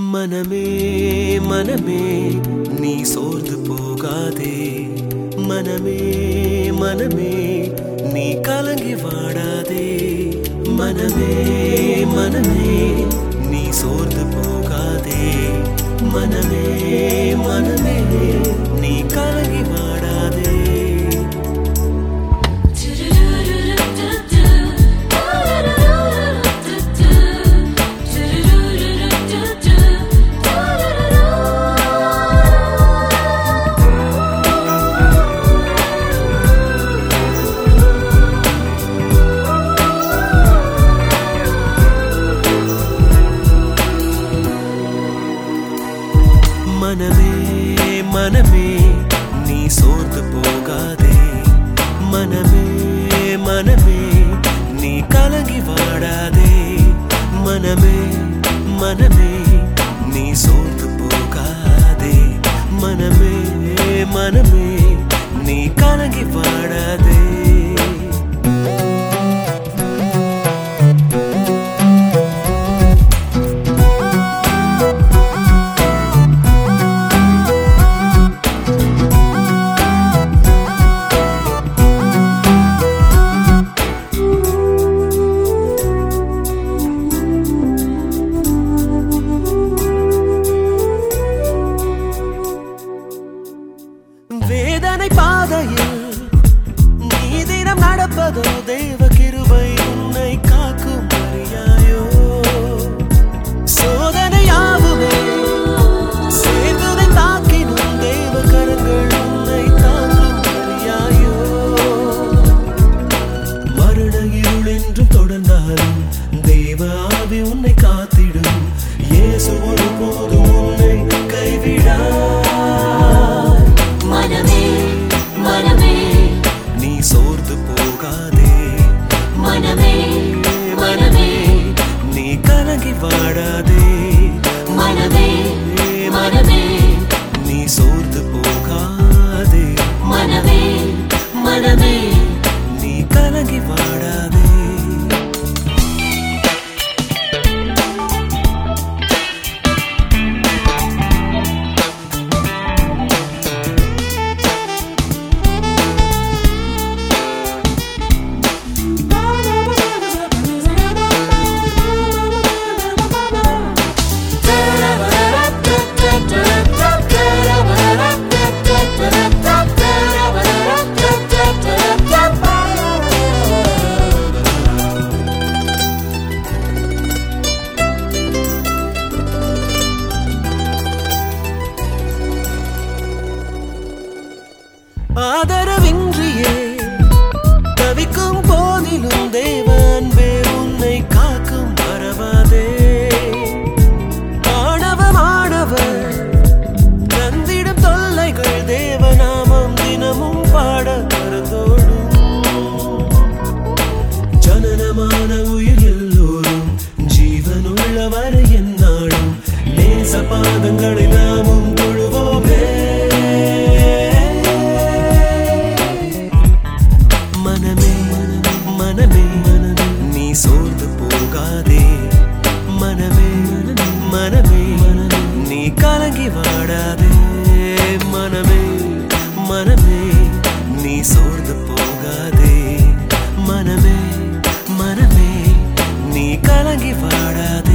மனமே மனமே நீ சோர்ந்து போகாதே. மனமே மனமே நீ கலங்கி வாடாதே. மனமே மனமே நீ சோர்ந்து போகாதே. மனமே மனமே மனமே நீ சோர்ந்து போகாதே. மனமே மனமே நீ கலங்கி வாடாதே. மனமே மனமே நீ சோர்ந்து போகாதே. மனமே மனமே நீ கலங்கி வாட தேவ கிருபை உன்னை காக்கும் அறியாயோ சோதனையாகுமே சேர்ந்துதை தாக்கினும் தேவ கரங்கள் உன்னை தாங்கும் அறியாயோ மரண இருள் என்றும் தொடர்ந்தாலும் தேவ ஆவி உன்னை காத்திடும். இயேசு உன்னை கலங்கி ஆதரவின்றியே. தவிக்கும் போதிலும் தேவன் அன்பே உன்னை காக்கும் மறவாதே. ஆணவ மாணவர் தந்திடும் தொல்லைகள் தேவநாமம் தினமும் பாட மறந்தோடும். ஜனனமான உயிர் எல்லோரும் ஜீவனுள்ளவர் என்னாலும் நேச பாதங்களை நாமும் தொழு மனமே. நீ சோர்ந்து போகாதே. மனமே மனமே. நீ கலங்கி வாடாதே. மனமே மனமே. நீ சோர்ந்து போகாதே. மனமே மனமே. நீ கலங்கி வாடாதே.